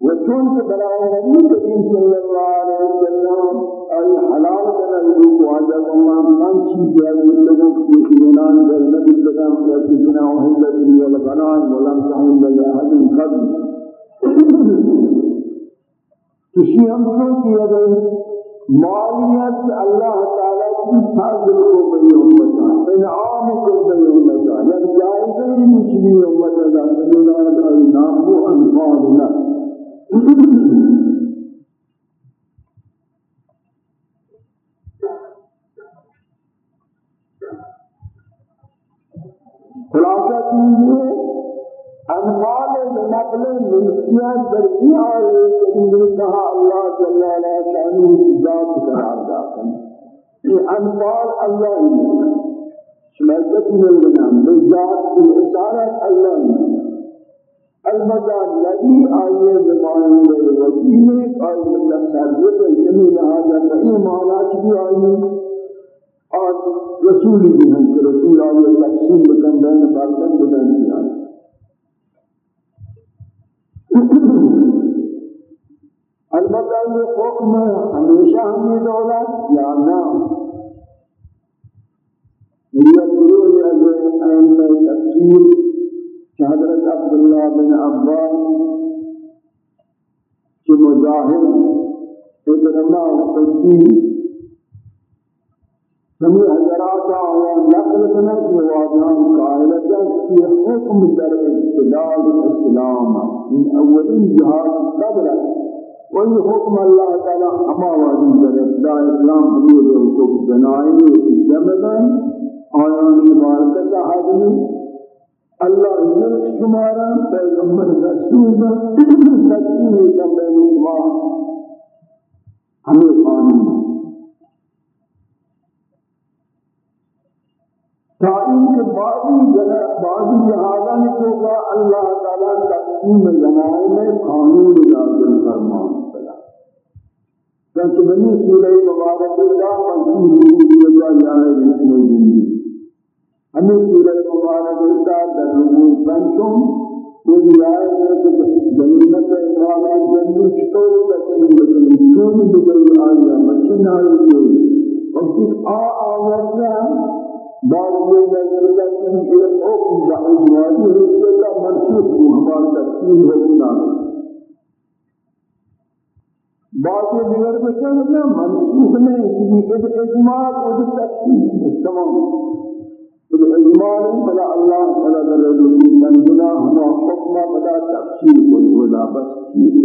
A: وچون کے برائے نبی کریم صلی اللہ علیہ وسلم ای حلال کنا لوگ واجہ اللہ من چیز ہے لوگوں مطلب کو ایمان دے نبی صلی اللہ علیہ وسلم وحل الدنيا والبنان ولم تحل لأحد قبل کسی ہم کو کیا گئی مالیت اللہ تعالیٰ کی فضل کو بئی امتا انعام کو بئی امتا یعنی جائزہ ہی مچلی امتا جائزہ نام کو انفال نفس خلاصہ کیجئے۔ انوال نقل ملکیت در ای آئے کہ کہا اللہ جل علیہ شانہ کی ذات قرار داتا یہ انوال اللہ ہی شمائیت من بنام بذات بالاشارت اللہ ہی البتہ نبی آئیے زبان میں وکیل اور متصرف جمی لہذا صحیح معنی کی آئی اور رسولی بھی ہم کہ رسول آئیے تقسیم بکن بین برکت بدن البتہ یہ حکم ہمیشہ ہم نے دولا یا نہ تفسیر حضرت عبداللہ بن عباس؟ کے مظاہر اکرما حدی سمی حضرات آیا نقل قائلتا کہ حکم در ابتدال من اولین جہاد قبل. وہی حکم اللہ تعالی ہما واجی در ابتدال اسلام حدود حکم جنائے جمدن آیان مبارکتا حدنی اللہ ملک شمارا، پیغمبر رسول تکیل کم بین شما ہمیں قانون تائین کے بعضی بعضی جہازہ نے تو کا اللہ تعالیٰ تقسیم زمانے میں قانون نازل فرمان پڑا چونکہ بنی سورہ مبارک اللہ منصور روح اللہ جانے جسم زندگی۔ ہمیں سورہ مبارک اللہ در رمون پنچم وہ دلائے ہے کہ جنت امام جنو چطور تقسیم بکنی چون بگئی آیا مچن آئی کوئی وقتی آ آوازہ بعض لوگ نظر کرتے ہیں کہ حکم کا اجماعی حیثیت کا منسوخ کو ہمارا تفسیر ہونا بعض دیگر بچے ہیں منسوخ نہیں کہ اجماع کو تفسیر تمام۔ الاجماع بلا اللہ تعالی رسول من بنا ہم حکم بلا تفسیر کو ولا بس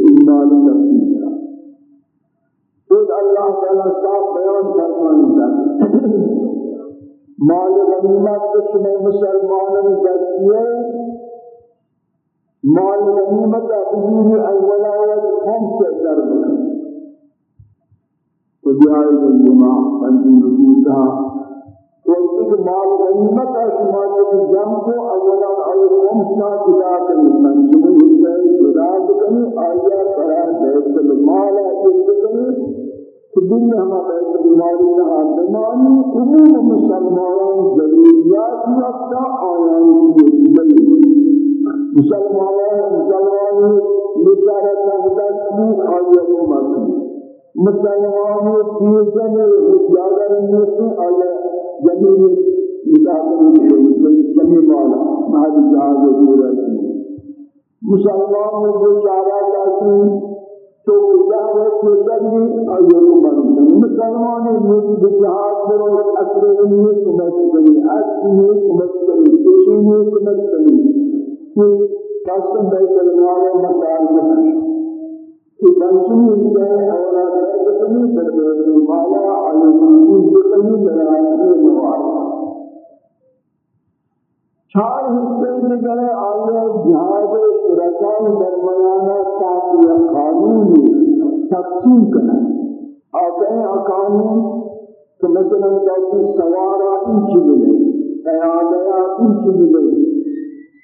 A: اجماع تفسیر کرا خود اللہ تعالی صاحب بیان فرماتا ہے مال غنیمت کو شما مسلمانوں جاتیے مال غنیمت اپنی اولا و ہم سے ضرب تو جائے گنجمع پنجم رکوتا وقتی کہ مال غنیمت شما کے جم کو اولا اور ہم سے جدا کریں پنجم حسین جدا کریں آیا برا بیت المال ہے کہ دنیا ہما بیت بیماری نہ بیماری عموم مسلمانان ضروریات رکھتا آیان کی ضروری مسلمانان مسلمانی بیچارہ سبتا کی آیت مکن مسلمانی پیزن زیادہ رنگی آیا جمیل مطابق جمیل والا مہد جہاز دورہ مسلمان بیچارہ کہتے تو جاہے کو سبھی ایو من مسلمان یہ جہاد میں اثر نہیں کو مسلمان اصل نہیں کو مسلمان دوشی نہیں کو مسلمان کہ قسم بیت المال مسائل میں کہ بنچنی ہے اور اگر در بیت المال علی المسلمین بکنی برای موارد چار حصے دیگر آیا جہاد شرکان درمیانہ تاکہ قانون تقسیم کرنا آتے ہیں قانون کہ مثلا کہتے سوارا انچ ملے قیادیا انچ ملے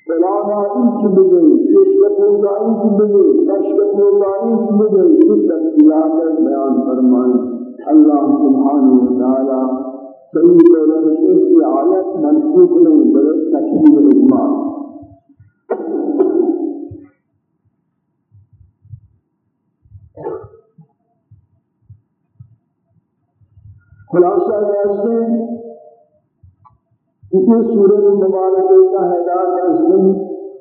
A: فلانا انچ ملے پیشکتوگا انچ ملے کشکتوگا انچ ملے۔ یہ تفصیلات بیان فرمائیں۔ اللہ سبحانہ وتعالی صحیح قول رسول کی حالت منسوخ نہیں بلکہ تشریح اجماع خلاصہ ایسے کیونکہ سورہ مبارک کا ہدایت اسلام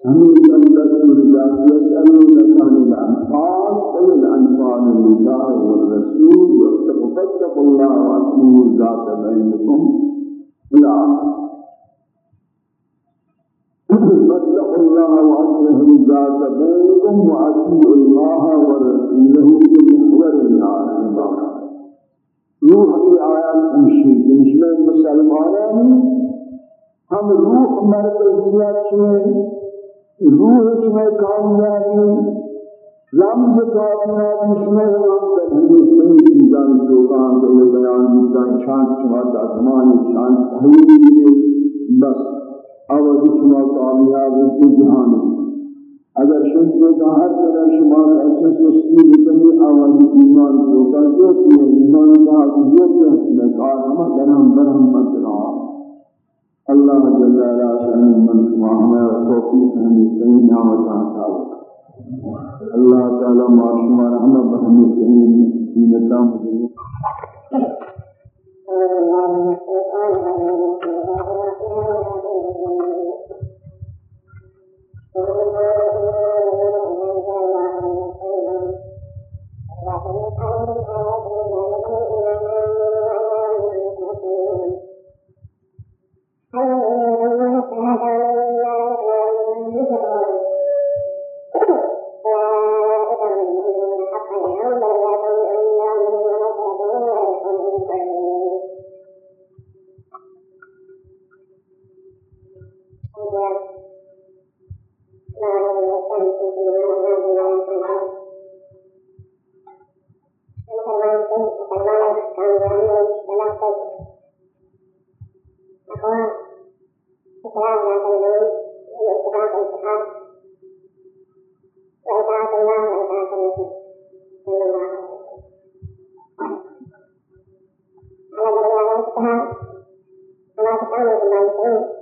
A: ہمیں اندر سورہ جاتی يسألونك عن الأنفال قل الأنفال لله والرسول فاتقوا الله وأصلحوا ذات بينكم. إلى فاتقوا الله وأصلحوا ذات بينكم وأطيعوا الله ورسوله بمحور العالم روح کی آیات مشی جس میں ہم روح مرکزیت سے روح میں کامیابی. لمز کامیابی میں ہم تدبیر نہیں چیزان جو کام کے بیان جیسان شان شما آسمان شان تحویلی بس اول شما کامیاب کو جہان اگر شنو کا ہر طرح شما ایسے سستی بکنی اول ایمان جو کا جو کہ ایمان کا جو کہ میں کار ہم کرم برہم مدرا اللہ جل جلالہ شان من شما ہمیں توفیق ہمیں صحیح نعمت عطا اللہ تعالی معاشمہ رحمہ بہمی سہین دینتا مجھے
B: القرآن بكلام لا تلبيس والاتفاق والاتحاد وإطاعة الله وإطاعة الرسول صلى الله عليه وسلم على مدار الفقهاء على تقريب المالكين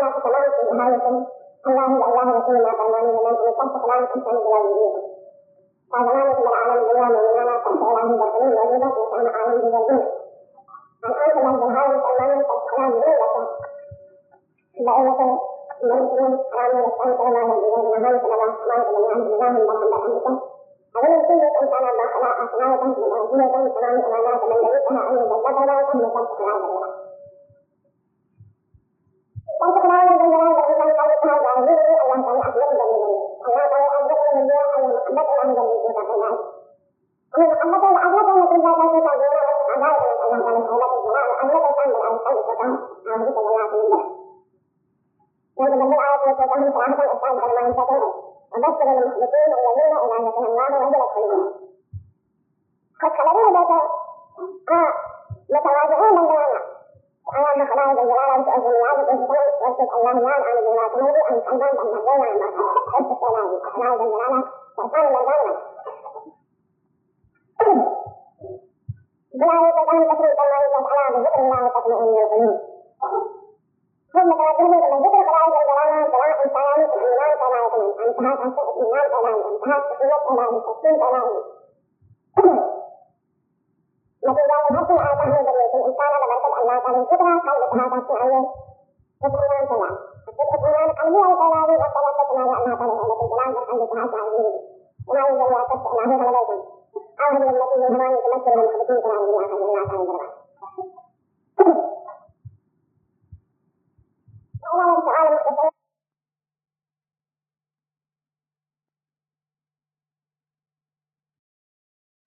B: كان يتكلم في إمارة الله لله رسول الله صلى الله عليه وسلم أن الشمس لا تنسى من بلاد الدنيا قال مالك بن العالم اليوم إنما تحت الله بطني وجدت وكان عالم من الدنيا عن أنس بن هارث أمام قد كان ليلة ليلة المسلم قال الشمس لا تنسى من بلاد الرحمن بن عبد الله بن محمد عليه سنة كان داخل أسماء من أجل سلام إلى ذات من ليسها أن يتكبر ثم تفتح هذا الوقت متواضعين من دعانا قال فلا زلال تأذن واجب الإنسان يسجد الله ينال عن الولاده أن تنال أن الدولة عما حب السلام فلا زلال تهتم بالدولة بلا يتكلم تفريق الله تعالى بذكر الله تطمئن القلوب ثم تذكرني إلى ذكر قواعد الجلالة سواء كان الإيمان كلامة انتهى تنسيق الإيمان كلامة انتهى تقية كلامة تسليم كلامة نتيجة لنفس الآية تهمل بالنسبة الإنسان إلى أن الكبرى قلبها تسمعين تسمعين كلام الإيمان القلبي البلاغي التلفت ما جعلناك من نعمة البلاد من عندك عز عزيزي وما ينزل ما تفتح ما هو لديكم أعوذ بالتي من هوان تمثل المحبتين إلى أن الله عز وجل تعالى جرعا وإلى السؤال المتكلم